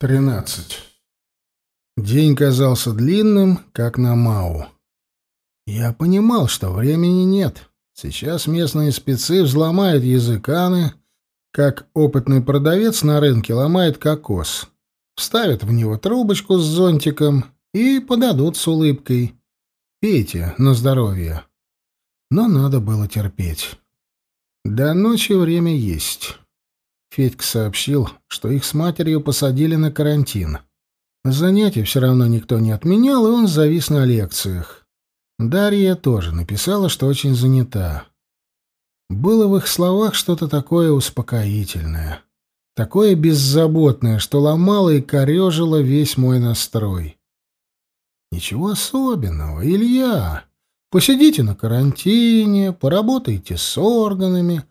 Тринадцать. День казался длинным, как на Мау. Я понимал, что времени нет. Сейчас местные спецы взломают языканы, как опытный продавец на рынке ломает кокос. Вставят в него трубочку с зонтиком и подадут с улыбкой. «Пейте на здоровье». Но надо было терпеть. До ночи время есть. Федька сообщил, что их с матерью посадили на карантин. Занятия все равно никто не отменял, и он завис на лекциях. Дарья тоже написала, что очень занята. Было в их словах что-то такое успокоительное, такое беззаботное, что ломало и корежило весь мой настрой. Ничего особенного, Илья. Посидите на карантине, поработайте с органами,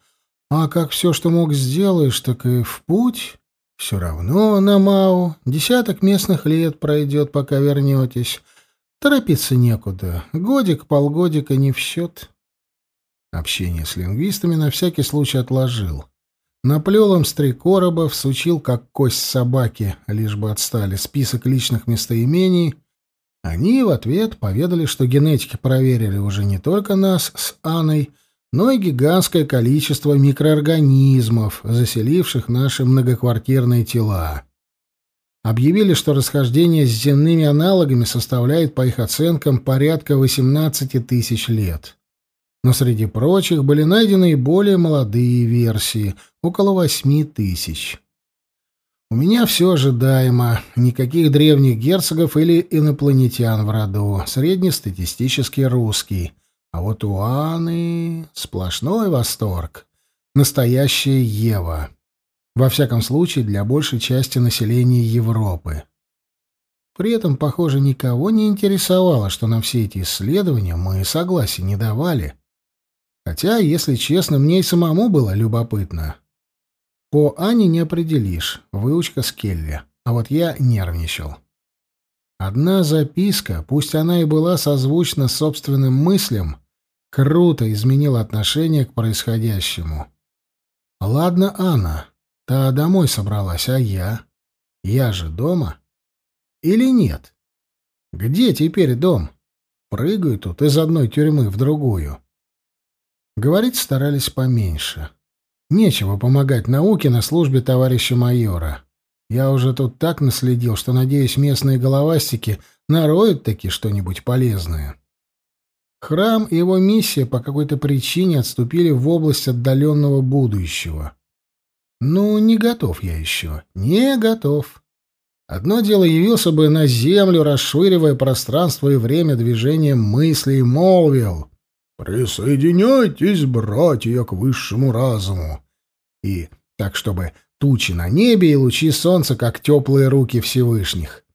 а как все, что мог, сделаешь, так и в путь. Все равно на Мау десяток местных лет пройдет, пока вернетесь. Торопиться некуда. Годик, полгодика не в счет. Общение с лингвистами на всякий случай отложил. Наплел им с три короба, всучил, как кость собаки, лишь бы отстали, список личных местоимений. Они в ответ поведали, что генетики проверили уже не только нас с Анной, но и гигантское количество микроорганизмов, заселивших наши многоквартирные тела. Объявили, что расхождение с земными аналогами составляет, по их оценкам, порядка 18 тысяч лет. Но среди прочих были найдены и более молодые версии, около 8 тысяч. У меня все ожидаемо. Никаких древних герцогов или инопланетян в роду. Среднестатистический русский. А вот у Анны сплошной восторг. Настоящая Ева. Во всяком случае, для большей части населения Европы. При этом, похоже, никого не интересовало, что на все эти исследования мы согласия не давали. Хотя, если честно, мне и самому было любопытно. По Ане не определишь, выучка с Келли, а вот я нервничал. Одна записка, пусть она и была созвучна собственным мыслям, круто изменила отношение к происходящему. Ладно, Анна, та домой собралась, а я? Я же дома? Или нет? Где теперь дом? Прыгаю тут из одной тюрьмы в другую. Говорить старались поменьше. Нечего помогать науке на службе товарища майора. Я уже тут так наследил, что, надеюсь, местные головастики нароют таки что-нибудь полезное. Храм и его миссия по какой-то причине отступили в область отдаленного будущего. Ну, не готов я еще. Не готов. Одно дело явился бы на землю, расширивая пространство и время движения мыслей, молвил «Присоединяйтесь, братья, к высшему разуму!» И так, чтобы Тучи на небе и лучи солнца, как теплые руки Всевышних.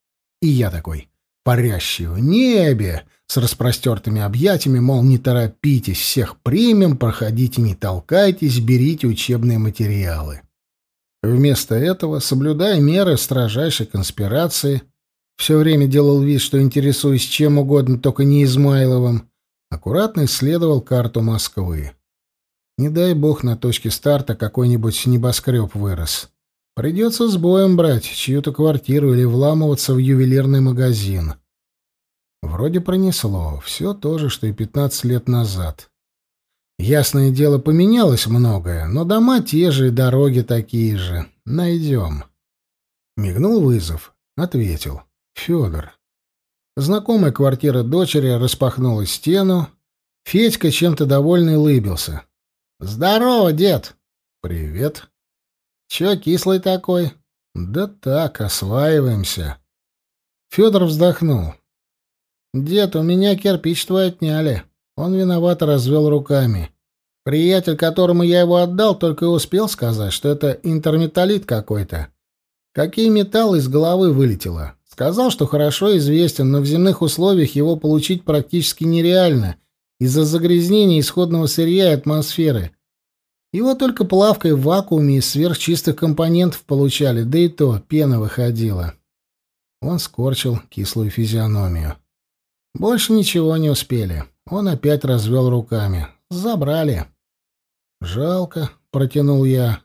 И я такой, парящий в небе, с распростертыми объятиями, мол, не торопитесь, всех примем, проходите, не толкайтесь, берите учебные материалы. Вместо этого, соблюдая меры строжайшей конспирации, все время делал вид, что интересуюсь чем угодно, только не Измайловым, аккуратно исследовал карту Москвы. Не дай бог на точке старта какой-нибудь небоскреб вырос. Придется с боем брать чью-то квартиру или вламываться в ювелирный магазин. Вроде пронесло. Все то же, что и пятнадцать лет назад. Ясное дело, поменялось многое, но дома те же и дороги такие же. Найдем. Мигнул вызов. Ответил. Федор. Знакомая квартира дочери распахнула стену. Федька чем-то довольный лыбился. «Здорово, дед!» «Привет!» «Чё кислый такой?» «Да так, осваиваемся!» Федор вздохнул. «Дед, у меня кирпич твой отняли». Он виновато развел руками. Приятель, которому я его отдал, только и успел сказать, что это интерметаллит какой-то. Какие металлы из головы вылетело. Сказал, что хорошо известен, но в земных условиях его получить практически нереально из-за загрязнения исходного сырья и атмосферы. Его только плавкой в вакууме из сверхчистых компонентов получали, да и то пена выходила. Он скорчил кислую физиономию. Больше ничего не успели. Он опять развел руками. Забрали. «Жалко», — протянул я.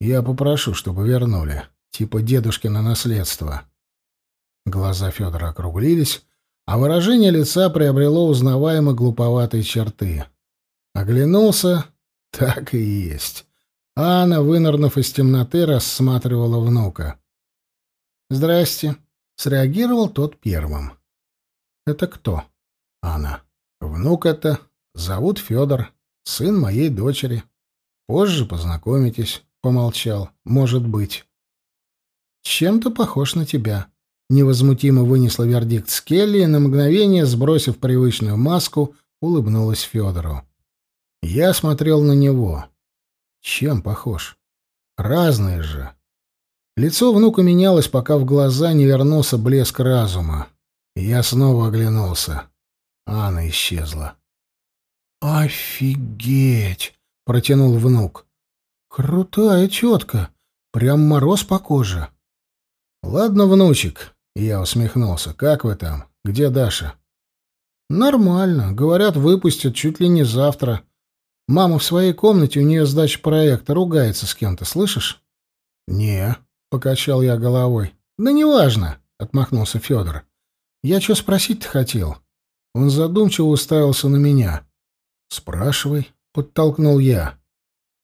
«Я попрошу, чтобы вернули», — типа дедушкино наследство. Глаза Федора округлились, а выражение лица приобрело узнаваемо глуповатые черты. Оглянулся — так и есть. Анна, вынырнув из темноты, рассматривала внука. «Здрасте», — среагировал тот первым. «Это кто?» «Анна. Внук это. Зовут Федор, сын моей дочери. Позже познакомитесь», — помолчал. «Может быть». «Чем-то похож на тебя», — невозмутимо вынесла вердикт Скелли и на мгновение, сбросив привычную маску, улыбнулась Федору. Я смотрел на него. Чем похож? Разные же. Лицо внука менялось, пока в глаза не вернулся блеск разума. Я снова оглянулся. Анна исчезла. «Офигеть!» — протянул внук. «Крутая тетка. Прям мороз по коже». «Ладно, внучек», — я усмехнулся. «Как вы там? Где Даша?» «Нормально. Говорят, выпустят чуть ли не завтра. Мама в своей комнате, у нее сдача проекта, ругается с кем-то, слышишь? Не, покачал я головой. Да неважно, отмахнулся Федор. Я что спросить-то хотел? Он задумчиво уставился на меня. Спрашивай, подтолкнул я.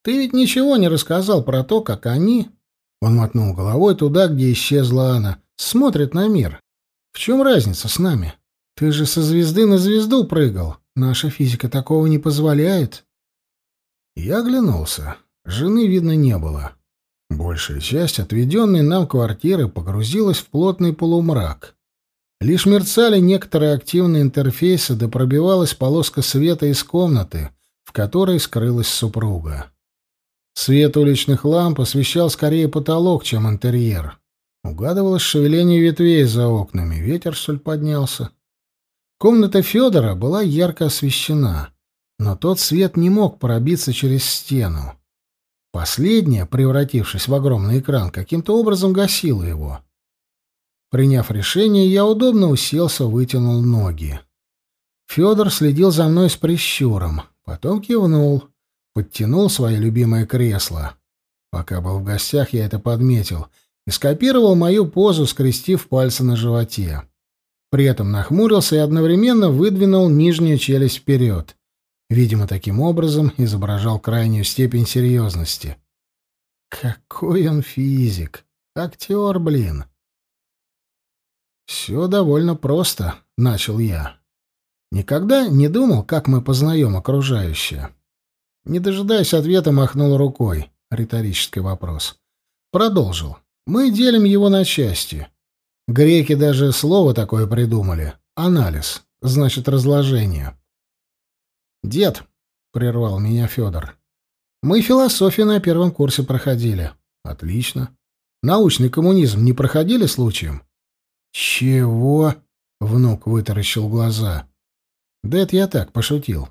Ты ведь ничего не рассказал про то, как они... Он мотнул головой туда, где исчезла она. Смотрит на мир. В чем разница с нами? Ты же со звезды на звезду прыгал. Наша физика такого не позволяет. Я оглянулся. Жены видно не было. Большая часть отведенной нам квартиры погрузилась в плотный полумрак. Лишь мерцали некоторые активные интерфейсы, да пробивалась полоска света из комнаты, в которой скрылась супруга. Свет уличных ламп освещал скорее потолок, чем интерьер. Угадывалось шевеление ветвей за окнами, ветер, соль поднялся. Комната Федора была ярко освещена но тот свет не мог пробиться через стену. Последняя, превратившись в огромный экран, каким-то образом гасила его. Приняв решение, я удобно уселся, вытянул ноги. Федор следил за мной с прищуром, потом кивнул, подтянул свое любимое кресло. Пока был в гостях, я это подметил, и скопировал мою позу, скрестив пальцы на животе. При этом нахмурился и одновременно выдвинул нижнюю челюсть вперед. Видимо, таким образом изображал крайнюю степень серьезности. Какой он физик! Актер, блин! «Все довольно просто», — начал я. «Никогда не думал, как мы познаем окружающее». Не дожидаясь ответа, махнул рукой. Риторический вопрос. Продолжил. «Мы делим его на части. Греки даже слово такое придумали. Анализ. Значит, разложение. «Дед», — прервал меня Федор, — «мы философию на первом курсе проходили». «Отлично. Научный коммунизм не проходили случаем?» «Чего?» — внук вытаращил глаза. «Да это я так, пошутил.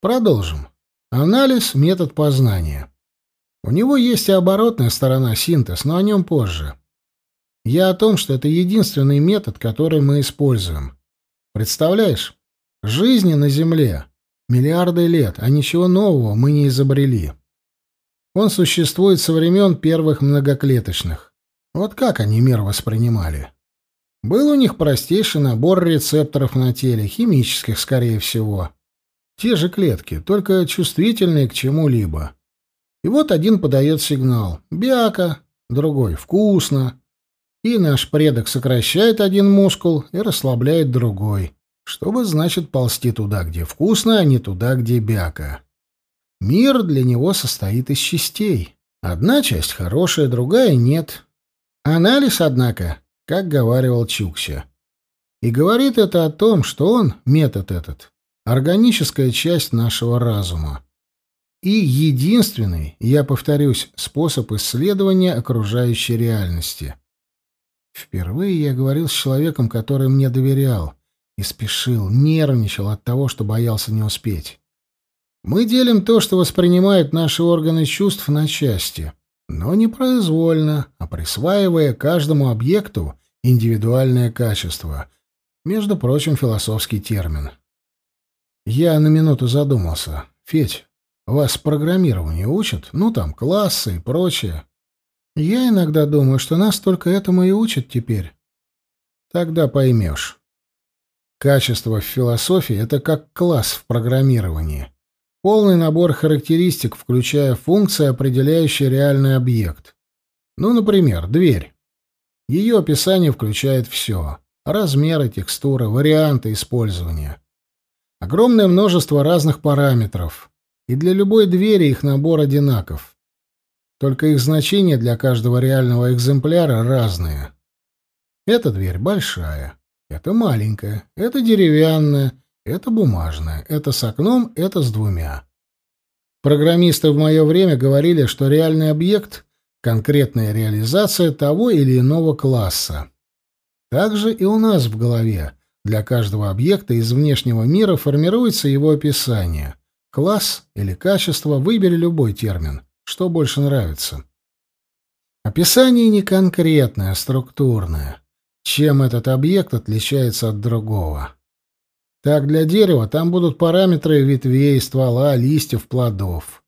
Продолжим. Анализ — метод познания. У него есть и оборотная сторона, синтез, но о нем позже. Я о том, что это единственный метод, который мы используем. Представляешь? Жизни на Земле Миллиарды лет, а ничего нового мы не изобрели. Он существует со времен первых многоклеточных. Вот как они мир воспринимали? Был у них простейший набор рецепторов на теле, химических, скорее всего. Те же клетки, только чувствительные к чему-либо. И вот один подает сигнал «бяка», другой «вкусно». И наш предок сокращает один мускул и расслабляет другой чтобы, значит, ползти туда, где вкусно, а не туда, где бяка. Мир для него состоит из частей. Одна часть хорошая, другая нет. Анализ, однако, как говаривал Чукча. И говорит это о том, что он, метод этот, органическая часть нашего разума. И единственный, я повторюсь, способ исследования окружающей реальности. Впервые я говорил с человеком, который мне доверял, и спешил, нервничал от того, что боялся не успеть. Мы делим то, что воспринимают наши органы чувств, на части, но не произвольно, а присваивая каждому объекту индивидуальное качество. Между прочим, философский термин. Я на минуту задумался. «Федь, вас программированию учат? Ну, там, классы и прочее». Я иногда думаю, что нас только этому и учат теперь. Тогда поймешь. Качество в философии — это как класс в программировании. Полный набор характеристик, включая функции, определяющие реальный объект. Ну, например, дверь. Ее описание включает все. Размеры, текстуры, варианты использования. Огромное множество разных параметров. И для любой двери их набор одинаков. Только их значения для каждого реального экземпляра разные. Эта дверь большая, это маленькая, это деревянная, это бумажная, это с окном, это с двумя. Программисты в мое время говорили, что реальный объект — конкретная реализация того или иного класса. Также и у нас в голове для каждого объекта из внешнего мира формируется его описание. Класс или качество, выбери любой термин. Что больше нравится? Описание не конкретное, а структурное. Чем этот объект отличается от другого? Так, для дерева там будут параметры ветвей, ствола, листьев, плодов.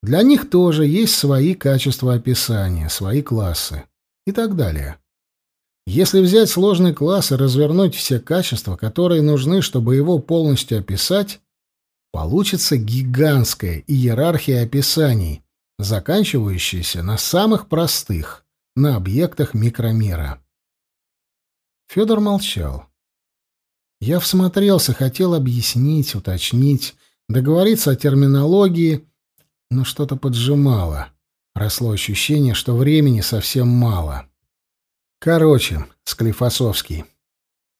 Для них тоже есть свои качества описания, свои классы и так далее. Если взять сложный класс и развернуть все качества, которые нужны, чтобы его полностью описать, получится гигантская иерархия описаний, заканчивающаяся на самых простых, на объектах микромира. Федор молчал. Я всмотрелся, хотел объяснить, уточнить, договориться о терминологии, но что-то поджимало. Росло ощущение, что времени совсем мало. Короче, Склифосовский.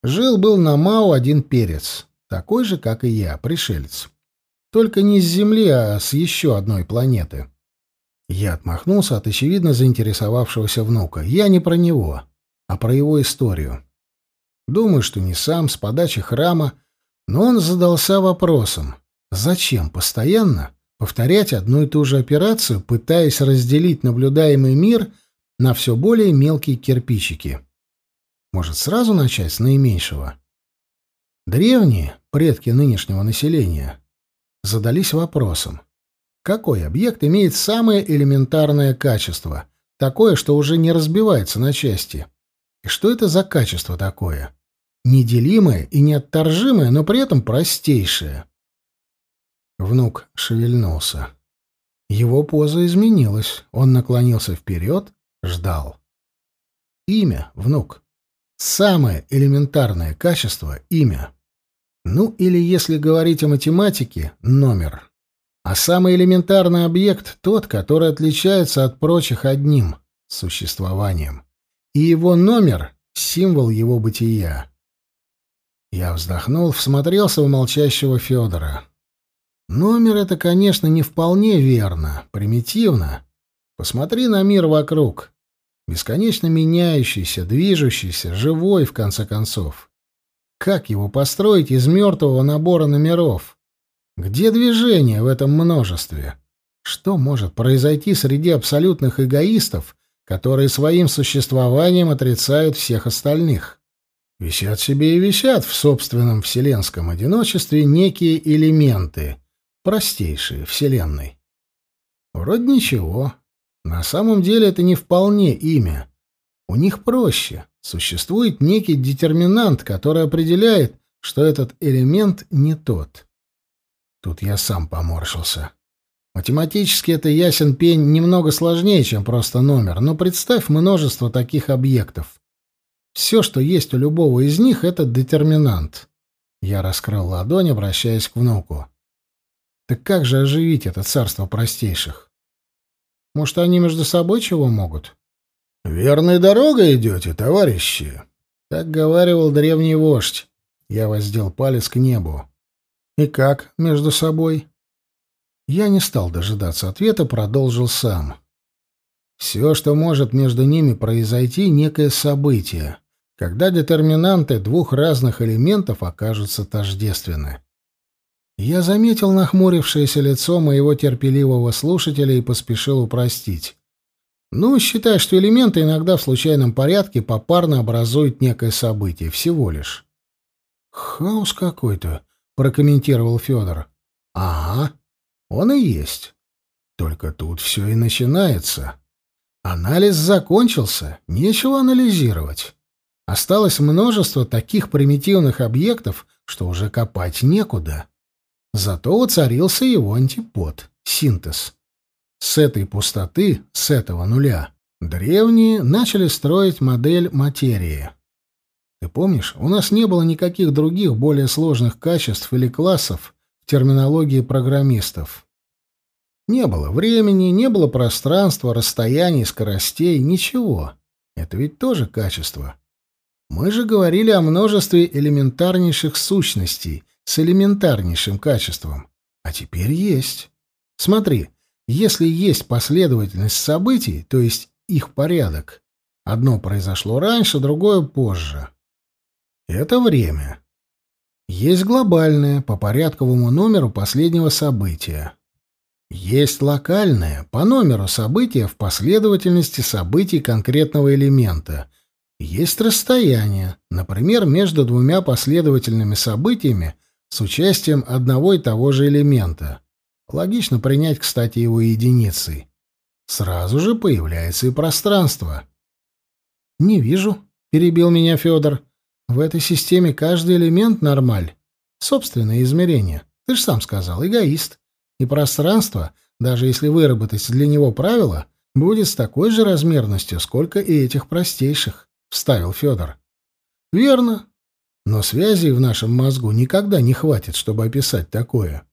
Жил-был на Мау один перец, такой же, как и я, пришелец. Только не с Земли, а с еще одной планеты. Я отмахнулся от очевидно заинтересовавшегося внука. Я не про него, а про его историю. Думаю, что не сам, с подачи храма, но он задался вопросом, зачем постоянно повторять одну и ту же операцию, пытаясь разделить наблюдаемый мир на все более мелкие кирпичики. Может, сразу начать с наименьшего? Древние, предки нынешнего населения, задались вопросом, какой объект имеет самое элементарное качество, такое, что уже не разбивается на части? И что это за качество такое? Неделимое и неотторжимое, но при этом простейшее. Внук шевельнулся. Его поза изменилась. Он наклонился вперед, ждал. Имя, внук. Самое элементарное качество — имя. Ну, или, если говорить о математике, номер. А самый элементарный объект — тот, который отличается от прочих одним — существованием. И его номер — символ его бытия. Я вздохнул, всмотрелся в молчащего Федора. Номер — это, конечно, не вполне верно, примитивно. Посмотри на мир вокруг. Бесконечно меняющийся, движущийся, живой, в конце концов. Как его построить из мертвого набора номеров? Где движение в этом множестве? Что может произойти среди абсолютных эгоистов, которые своим существованием отрицают всех остальных? Висят себе и висят в собственном вселенском одиночестве некие элементы, простейшие Вселенной. Вроде ничего. На самом деле это не вполне имя. У них проще. Существует некий детерминант, который определяет, что этот элемент не тот. Тут я сам поморщился. Математически это ясен пень немного сложнее, чем просто номер, но представь множество таких объектов. Все, что есть у любого из них, это детерминант. Я раскрыл ладонь, обращаясь к внуку. Так как же оживить это царство простейших? Может, они между собой чего могут? «Верной дорогой идете, товарищи!» — так говаривал древний вождь. Я воздел палец к небу. И как между собой? Я не стал дожидаться ответа, продолжил сам. Все, что может между ними произойти, некое событие, когда детерминанты двух разных элементов окажутся тождественны. Я заметил нахмурившееся лицо моего терпеливого слушателя и поспешил упростить. Ну, считай, что элементы иногда в случайном порядке попарно образуют некое событие, всего лишь. Хаос какой-то, — прокомментировал Федор. «Ага, он и есть. Только тут все и начинается. Анализ закончился, нечего анализировать. Осталось множество таких примитивных объектов, что уже копать некуда. Зато воцарился его антипод — синтез. С этой пустоты, с этого нуля, древние начали строить модель материи. Ты помнишь, у нас не было никаких других более сложных качеств или классов в терминологии программистов. Не было времени, не было пространства, расстояний, скоростей, ничего. Это ведь тоже качество. Мы же говорили о множестве элементарнейших сущностей с элементарнейшим качеством. А теперь есть. Смотри, если есть последовательность событий, то есть их порядок, одно произошло раньше, другое позже. Это время. Есть глобальное, по порядковому номеру последнего события. Есть локальное, по номеру события в последовательности событий конкретного элемента — есть расстояние, например, между двумя последовательными событиями с участием одного и того же элемента. Логично принять, кстати, его единицей. Сразу же появляется и пространство. «Не вижу», — перебил меня Федор. «В этой системе каждый элемент нормаль. Собственное измерение. Ты же сам сказал, эгоист. И пространство, даже если выработать для него правила, будет с такой же размерностью, сколько и этих простейших вставил Федор. Верно. Но связей в нашем мозгу никогда не хватит, чтобы описать такое.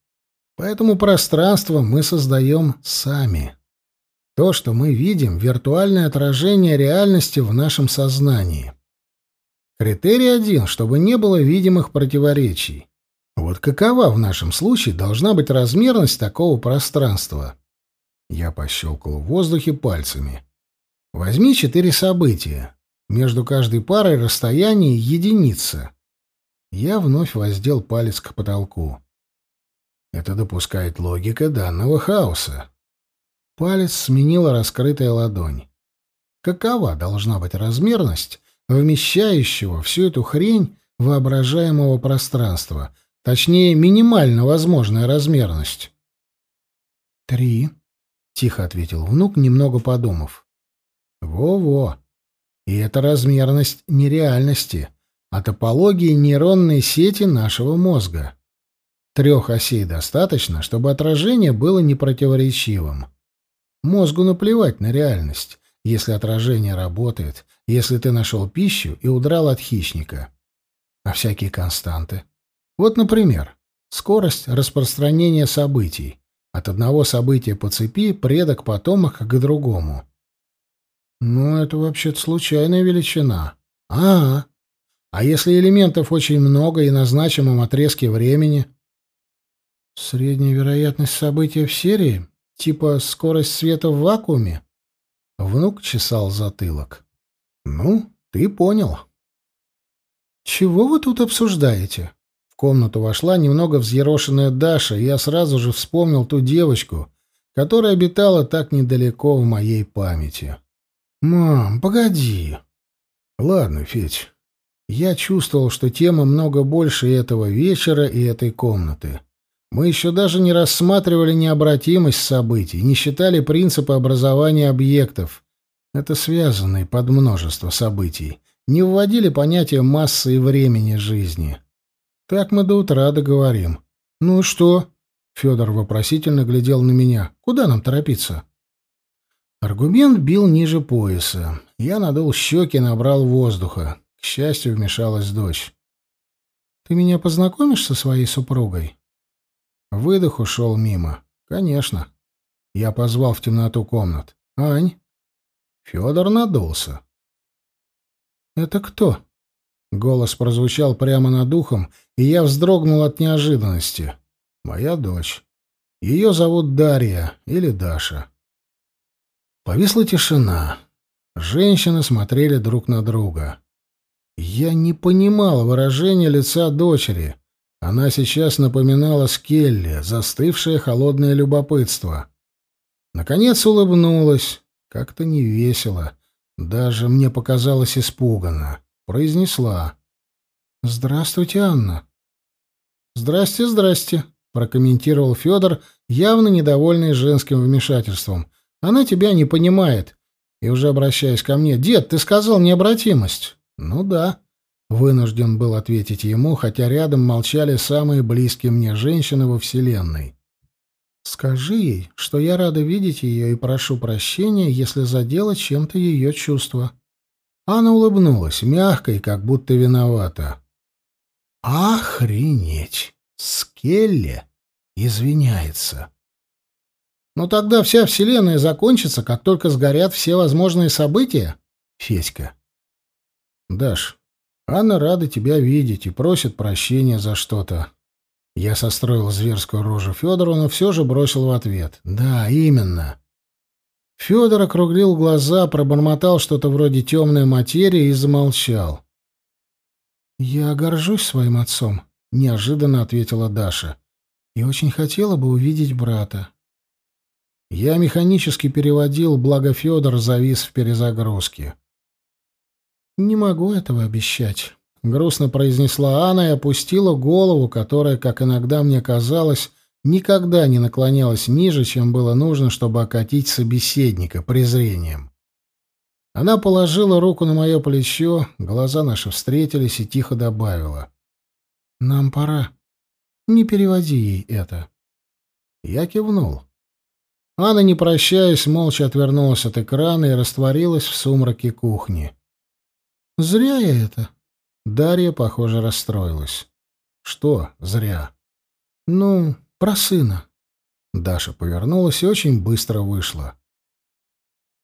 Поэтому пространство мы создаем сами. То, что мы видим, виртуальное отражение реальности в нашем сознании. Критерий один, чтобы не было видимых противоречий. Вот какова в нашем случае должна быть размерность такого пространства? Я пощелкал в воздухе пальцами. Возьми четыре события. Между каждой парой расстояние единица. Я вновь воздел палец к потолку. Это допускает логика данного хаоса. Палец сменила раскрытая ладонь. Какова должна быть размерность вмещающего всю эту хрень воображаемого пространства, точнее, минимально возможная размерность? «Три», — тихо ответил внук, немного подумав. «Во-во, и это размерность нереальности, а топологии нейронной сети нашего мозга. Трех осей достаточно, чтобы отражение было непротиворечивым. Мозгу наплевать на реальность, если отражение работает, если ты нашел пищу и удрал от хищника. А всякие константы. Вот, например, скорость распространения событий. От одного события по цепи предок потомок к другому. Ну, это вообще-то случайная величина. А, а если элементов очень много и на значимом отрезке времени? Средняя вероятность события в серии? Типа скорость света в вакууме? Внук чесал затылок. Ну, ты понял. Чего вы тут обсуждаете? В комнату вошла немного взъерошенная Даша, и я сразу же вспомнил ту девочку, которая обитала так недалеко в моей памяти. «Мам, погоди!» «Ладно, Федь. Я чувствовал, что тема много больше этого вечера, и этой комнаты. Мы еще даже не рассматривали необратимость событий, не считали принципы образования объектов. Это связанные под множество событий. Не вводили понятие массы и времени жизни. Так мы до утра договорим. Ну и что?» Федор вопросительно глядел на меня. «Куда нам торопиться?» Аргумент бил ниже пояса. Я надул щеки, набрал воздуха. К счастью, вмешалась дочь. «Ты меня познакомишь со своей супругой?» Выдох ушел мимо. «Конечно». Я позвал в темноту комнат. «Ань?» Федор надулся. «Это кто?» Голос прозвучал прямо над ухом, и я вздрогнул от неожиданности. «Моя дочь. Ее зовут Дарья или Даша». Повисла тишина. Женщины смотрели друг на друга. Я не понимал выражения лица дочери. Она сейчас напоминала Скелли, застывшее холодное любопытство. Наконец улыбнулась, как-то невесело. Даже мне показалось испуганно. Произнесла. «Здравствуйте, Анна». «Здрасте, здрасте», — прокомментировал Федор, явно недовольный женским вмешательством. Она тебя не понимает. И уже обращаясь ко мне, «Дед, ты сказал необратимость». «Ну да», — вынужден был ответить ему, хотя рядом молчали самые близкие мне женщины во Вселенной. «Скажи ей, что я рада видеть ее и прошу прощения, если задела чем-то ее чувства». Она улыбнулась, мягко и как будто виновата. «Охренеть! Скелли извиняется!» «Ну тогда вся Вселенная закончится, как только сгорят все возможные события?» Федька. «Даш, Анна рада тебя видеть и просит прощения за что-то». Я состроил зверскую рожу Федору, но все же бросил в ответ. «Да, именно». Федор округлил глаза, пробормотал что-то вроде темной материи и замолчал. «Я горжусь своим отцом», — неожиданно ответила Даша. «И очень хотела бы увидеть брата». Я механически переводил, благо Федор завис в перезагрузке. «Не могу этого обещать», — грустно произнесла Анна и опустила голову, которая, как иногда мне казалось, никогда не наклонялась ниже, чем было нужно, чтобы окатить собеседника презрением. Она положила руку на мое плечо, глаза наши встретились и тихо добавила. «Нам пора. Не переводи ей это». Я кивнул. Анна, не прощаясь, молча отвернулась от экрана и растворилась в сумраке кухни. «Зря я это». Дарья, похоже, расстроилась. «Что зря?» «Ну, про сына». Даша повернулась и очень быстро вышла.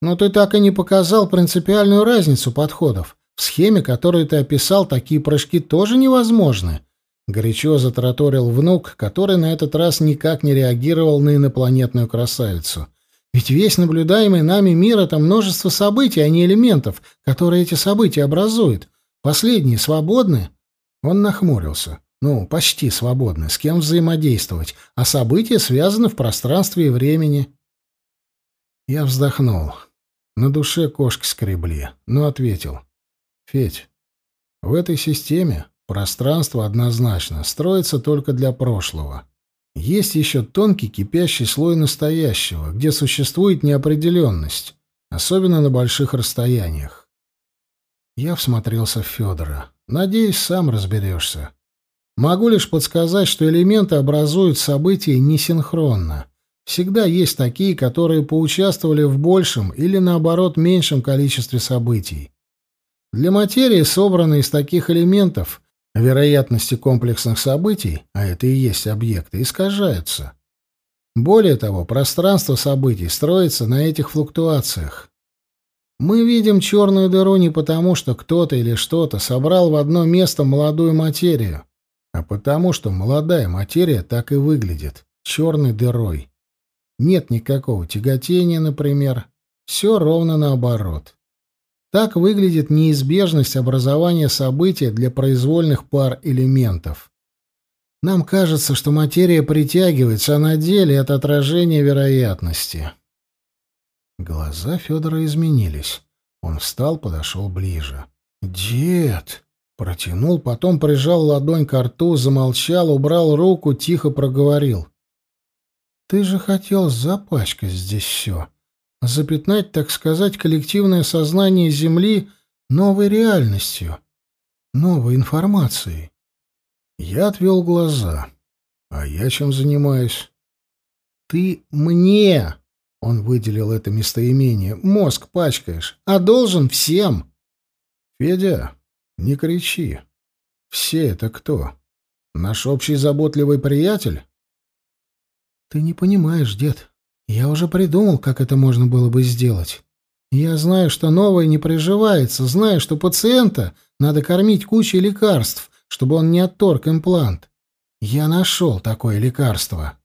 «Но ты так и не показал принципиальную разницу подходов. В схеме, которую ты описал, такие прыжки тоже невозможны». Горячо затараторил внук, который на этот раз никак не реагировал на инопланетную красавицу. Ведь весь наблюдаемый нами мир — это множество событий, а не элементов, которые эти события образуют. Последние свободны? Он нахмурился. Ну, почти свободны. С кем взаимодействовать? А события связаны в пространстве и времени. Я вздохнул. На душе кошки скребли, но ответил. «Федь, в этой системе Пространство однозначно строится только для прошлого. Есть еще тонкий кипящий слой настоящего, где существует неопределенность, особенно на больших расстояниях. Я всмотрелся в Федора. Надеюсь, сам разберешься. Могу лишь подсказать, что элементы образуют события несинхронно. Всегда есть такие, которые поучаствовали в большем или, наоборот, меньшем количестве событий. Для материи, собранной из таких элементов, Вероятности комплексных событий, а это и есть объекты, искажаются. Более того, пространство событий строится на этих флуктуациях. Мы видим черную дыру не потому, что кто-то или что-то собрал в одно место молодую материю, а потому, что молодая материя так и выглядит — черной дырой. Нет никакого тяготения, например. Все ровно наоборот. Так выглядит неизбежность образования события для произвольных пар элементов. Нам кажется, что материя притягивается, а на деле это отражение вероятности. Глаза Федора изменились. Он встал, подошел ближе. «Дед!» Протянул, потом прижал ладонь к рту, замолчал, убрал руку, тихо проговорил. «Ты же хотел запачкать здесь все запятнать, так сказать, коллективное сознание Земли новой реальностью, новой информацией. Я отвел глаза. А я чем занимаюсь? Ты мне, он выделил это местоимение, мозг пачкаешь, а должен всем. Федя, не кричи. Все это кто? Наш общий заботливый приятель? Ты не понимаешь, дед. Я уже придумал, как это можно было бы сделать. Я знаю, что новое не приживается, знаю, что пациента надо кормить кучей лекарств, чтобы он не отторг имплант. Я нашел такое лекарство.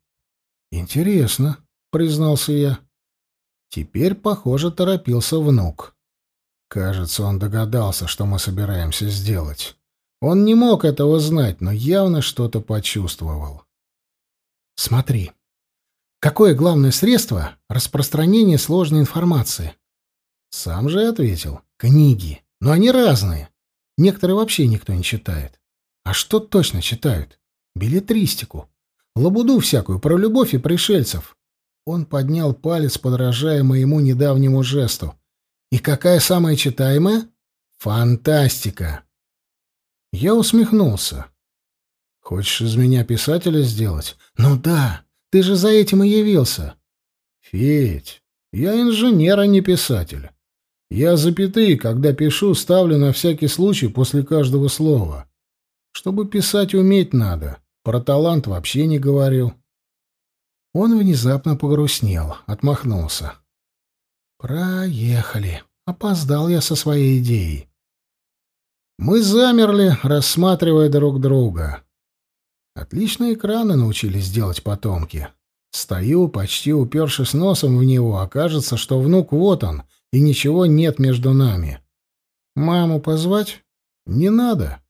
Интересно, признался я. Теперь, похоже, торопился внук. Кажется, он догадался, что мы собираемся сделать. Он не мог этого знать, но явно что-то почувствовал. Смотри, Какое главное средство распространения сложной информации? Сам же ответил. Книги. Но они разные. Некоторые вообще никто не читает. А что точно читают? Билетристику. Лабуду всякую про любовь и пришельцев. Он поднял палец, подражая моему недавнему жесту. И какая самая читаемая? Фантастика. Я усмехнулся. Хочешь из меня писателя сделать? Ну да, ты же за этим и явился. Федь, я инженер, а не писатель. Я запятые, когда пишу, ставлю на всякий случай после каждого слова. Чтобы писать уметь надо. Про талант вообще не говорю. Он внезапно погрустнел, отмахнулся. Проехали. Опоздал я со своей идеей. Мы замерли, рассматривая друг друга. Отличные экраны научились делать потомки. Стою, почти упершись носом в него, окажется, что внук вот он, и ничего нет между нами. Маму позвать? Не надо.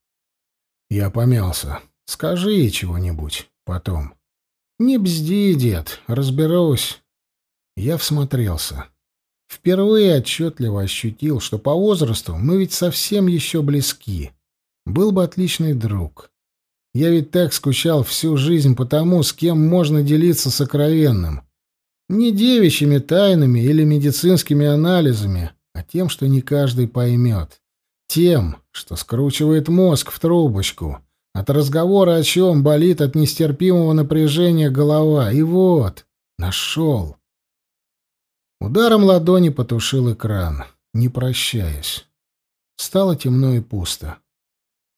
Я помялся. Скажи ей чего-нибудь потом. Не бзди, дед, разберусь. Я всмотрелся. Впервые отчетливо ощутил, что по возрасту мы ведь совсем еще близки. Был бы отличный друг. Я ведь так скучал всю жизнь по тому, с кем можно делиться сокровенным. Не девичьими тайнами или медицинскими анализами, а тем, что не каждый поймет. Тем, что скручивает мозг в трубочку. От разговора о чем болит от нестерпимого напряжения голова. И вот, нашел. Ударом ладони потушил экран, не прощаясь. Стало темно и пусто.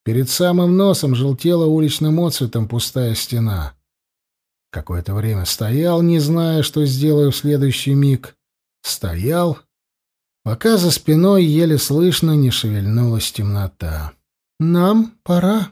Перед самым носом желтела уличным отцветом пустая стена. Какое-то время стоял, не зная, что сделаю в следующий миг. Стоял, пока за спиной еле слышно не шевельнулась темнота. «Нам пора»,